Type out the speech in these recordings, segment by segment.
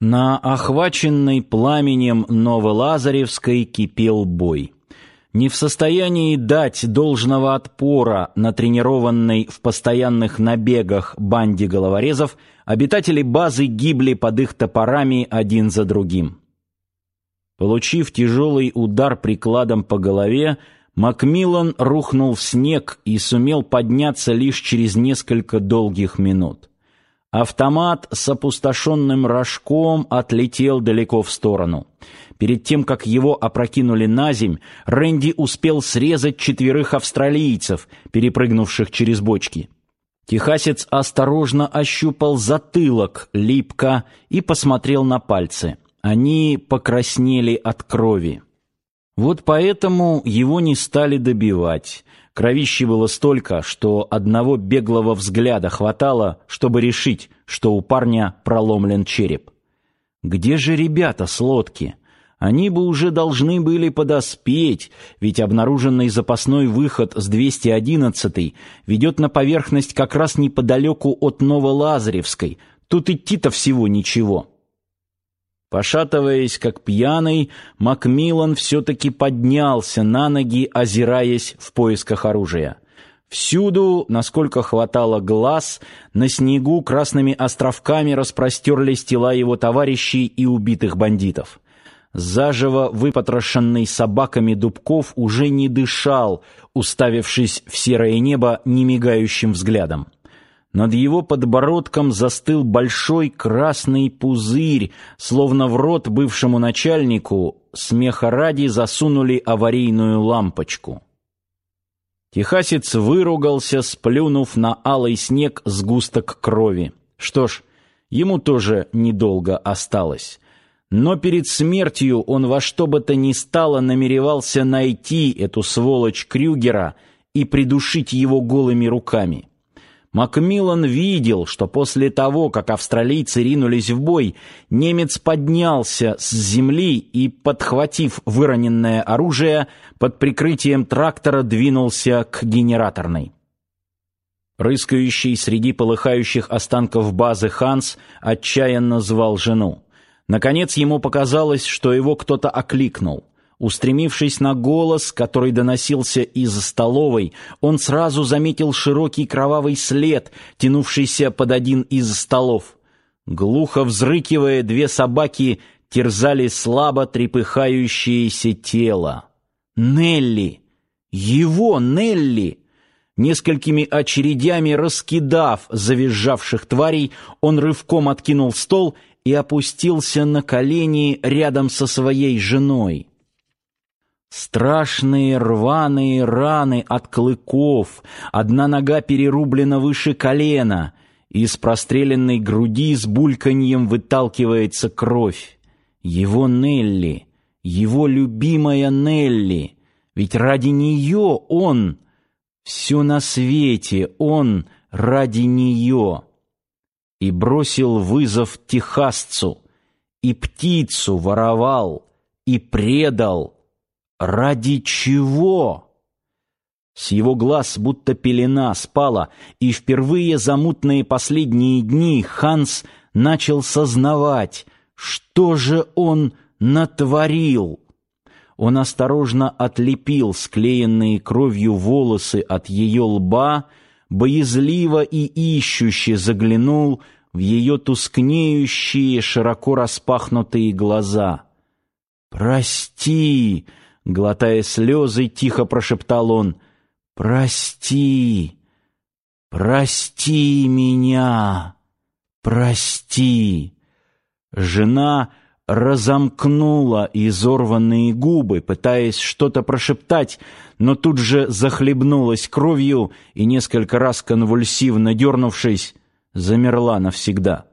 На охваченной пламенем Новолазаревской кипел бой. Не в состоянии дать должного отпора натренированной в постоянных набегах банде головорезов, обитатели базы гибли под их топорами один за другим. Получив тяжелый удар прикладом по голове, Макмиллан рухнул в снег и сумел подняться лишь через несколько долгих минут. Автомат с опустошенным рожком отлетел далеко в сторону. Перед тем, как его опрокинули на земь, Рэнди успел срезать четверых австралийцев, перепрыгнувших через бочки. Техасец осторожно ощупал затылок липко и посмотрел на пальцы. Они покраснели от крови. Вот поэтому его не стали добивать. Кровищи было столько, что одного беглого взгляда хватало, чтобы решить, что у парня проломлен череп. Где же ребята с лодки? Они бы уже должны были подоспеть, ведь обнаруженный запасной выход с 211 ведет на поверхность как раз неподалеку от Новолазаревской. Тут идти-то всего ничего. Пошатываясь, как пьяный, Макмиллан все-таки поднялся на ноги, озираясь в поисках оружия. Всюду, насколько хватало глаз, на снегу красными островками распростерлись тела его товарищей и убитых бандитов. Заживо выпотрошенный собаками Дубков уже не дышал, уставившись в серое небо немигающим взглядом. Над его подбородком застыл большой красный пузырь, словно в рот бывшему начальнику смеха ради засунули аварийную лампочку. Техасец выругался, сплюнув на алый снег сгусток крови. Что ж, ему тоже недолго осталось. Но перед смертью он во что бы то ни стало намеревался найти эту сволочь Крюгера и придушить его голыми руками. Макмиллан видел, что после того, как австралийцы ринулись в бой, немец поднялся с земли и, подхватив выроненное оружие, под прикрытием трактора двинулся к генераторной. Рыскающий среди полыхающих останков базы Ханс отчаянно звал жену. Наконец ему показалось, что его кто-то окликнул. Устремившись на голос, который доносился из столовой, он сразу заметил широкий кровавый след, тянувшийся под один из столов. Глухо взрыкивая, две собаки терзали слабо трепыхающееся тело. Нелли! Его Нелли! Несколькими очередями раскидав завизжавших тварей, он рывком откинул стол и опустился на колени рядом со своей женой. Страшные рваные раны от клыков, одна нога перерублена выше колена, из простреленной груди с бульканьем выталкивается кровь. Его Нелли, его любимая Нелли, ведь ради нее он, все на свете он ради нее. И бросил вызов техасцу, и птицу воровал, и предал, Ради чего? С его глаз будто пелена спала, и впервые за мутные последние дни Ханс начал сознавать, что же он натворил. Он осторожно отлепил склеенные кровью волосы от ее лба, боязливо и ищуще заглянул в ее тускнеющие, широко распахнутые глаза. «Прости!» Глотая слезы, тихо прошептал он, «Прости, прости меня, прости». Жена разомкнула изорванные губы, пытаясь что-то прошептать, но тут же захлебнулась кровью и несколько раз конвульсивно дернувшись, замерла навсегда.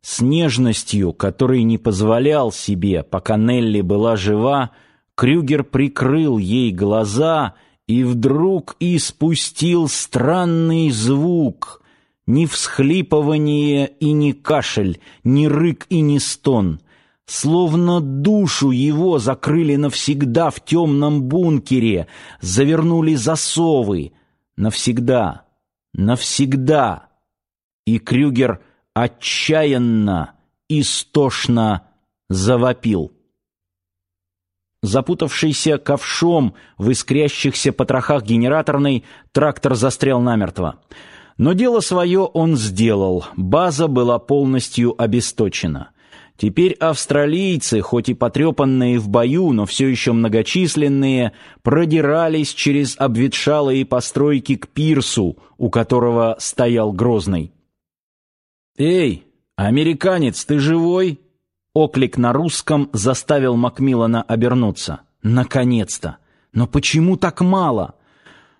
С нежностью, которой не позволял себе, пока Нелли была жива, Крюгер прикрыл ей глаза и вдруг испустил странный звук. Ни всхлипывание и ни кашель, ни рык и ни стон. Словно душу его закрыли навсегда в темном бункере, завернули засовы. Навсегда, навсегда. И Крюгер отчаянно истошно завопил. Запутавшийся ковшом в искрящихся потрохах генераторной, трактор застрял намертво. Но дело свое он сделал. База была полностью обесточена. Теперь австралийцы, хоть и потрепанные в бою, но все еще многочисленные, продирались через обветшалые постройки к пирсу, у которого стоял Грозный. «Эй, американец, ты живой?» Оклик на русском заставил Макмиллана обернуться. Наконец-то! Но почему так мало?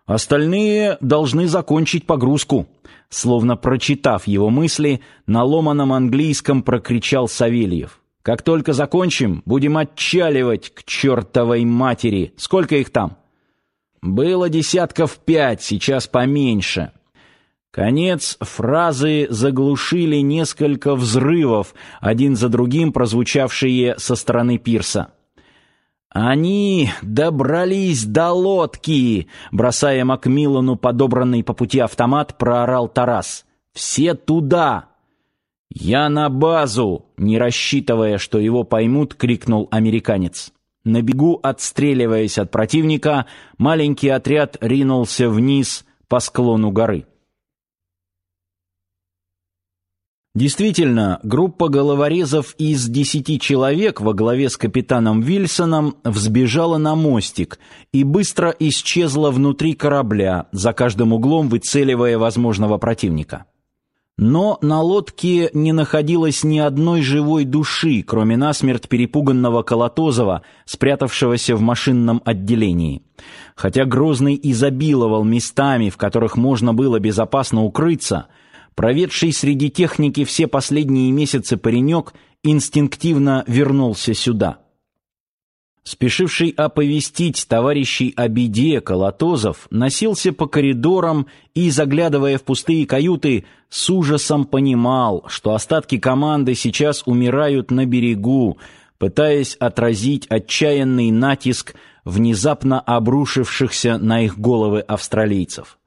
Остальные должны закончить погрузку. Словно прочитав его мысли, на ломаном английском прокричал Савельев. Как только закончим, будем отчаливать к чертовой матери. Сколько их там? Было десятков пять, сейчас поменьше. Конец фразы заглушили несколько взрывов, один за другим прозвучавшие со стороны пирса. Они добрались до лодки, бросая Макмиллану подобранный по пути автомат, проорал Тарас. Все туда. Я на базу, не рассчитывая, что его поймут, крикнул американец. На бегу, отстреливаясь от противника, маленький отряд ринулся вниз по склону горы. Действительно, группа головорезов из десяти человек во главе с капитаном Вильсоном взбежала на мостик и быстро исчезла внутри корабля, за каждым углом выцеливая возможного противника. Но на лодке не находилось ни одной живой души, кроме насмерть перепуганного Колотозова, спрятавшегося в машинном отделении. Хотя Грозный изобиловал местами, в которых можно было безопасно укрыться – Проведший среди техники все последние месяцы паренек инстинктивно вернулся сюда. Спешивший оповестить товарищей о беде Колотозов носился по коридорам и, заглядывая в пустые каюты, с ужасом понимал, что остатки команды сейчас умирают на берегу, пытаясь отразить отчаянный натиск внезапно обрушившихся на их головы австралийцев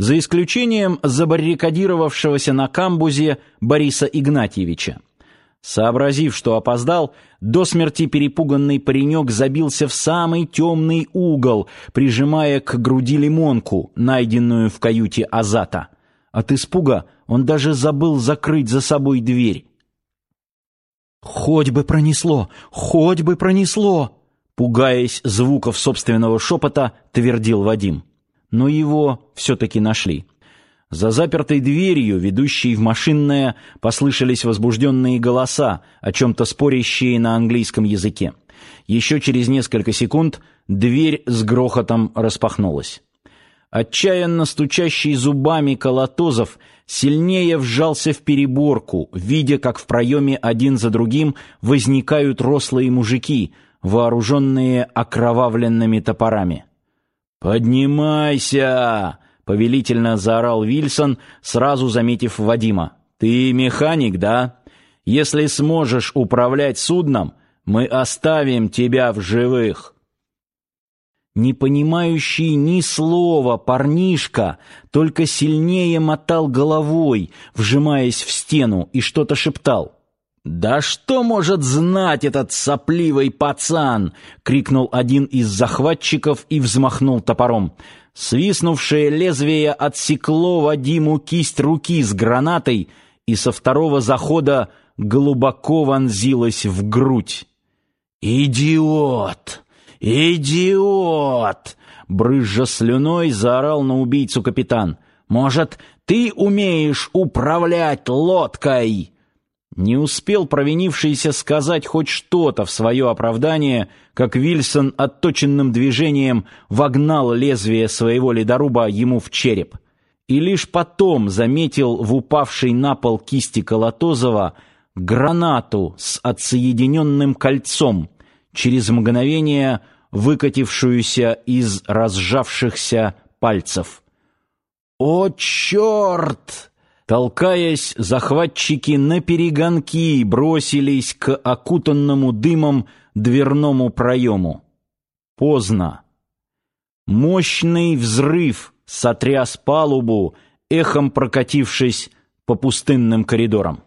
за исключением забаррикадировавшегося на камбузе Бориса Игнатьевича. Сообразив, что опоздал, до смерти перепуганный паренек забился в самый темный угол, прижимая к груди лимонку, найденную в каюте Азата. От испуга он даже забыл закрыть за собой дверь. «Хоть бы пронесло! Хоть бы пронесло!» Пугаясь звуков собственного шепота, твердил Вадим но его все-таки нашли. За запертой дверью, ведущей в машинное, послышались возбужденные голоса, о чем-то спорящие на английском языке. Еще через несколько секунд дверь с грохотом распахнулась. Отчаянно стучащий зубами Колотозов сильнее вжался в переборку, видя, как в проеме один за другим возникают рослые мужики, вооруженные окровавленными топорами. «Поднимайся!» — повелительно заорал Вильсон, сразу заметив Вадима. «Ты механик, да? Если сможешь управлять судном, мы оставим тебя в живых». Не понимающий ни слова парнишка только сильнее мотал головой, вжимаясь в стену, и что-то шептал. «Да что может знать этот сопливый пацан?» — крикнул один из захватчиков и взмахнул топором. Свиснувшее лезвие отсекло Вадиму кисть руки с гранатой и со второго захода глубоко вонзилось в грудь. «Идиот! Идиот!» — брызжа слюной заорал на убийцу капитан. «Может, ты умеешь управлять лодкой?» Не успел провинившийся сказать хоть что-то в свое оправдание, как Вильсон отточенным движением вогнал лезвие своего ледоруба ему в череп. И лишь потом заметил в упавшей на пол кисти Колотозова гранату с отсоединенным кольцом, через мгновение выкатившуюся из разжавшихся пальцев. «О, черт!» Толкаясь, захватчики на перегонки бросились к окутанному дымом дверному проему. Поздно. Мощный взрыв сотряс палубу, эхом прокатившись по пустынным коридорам.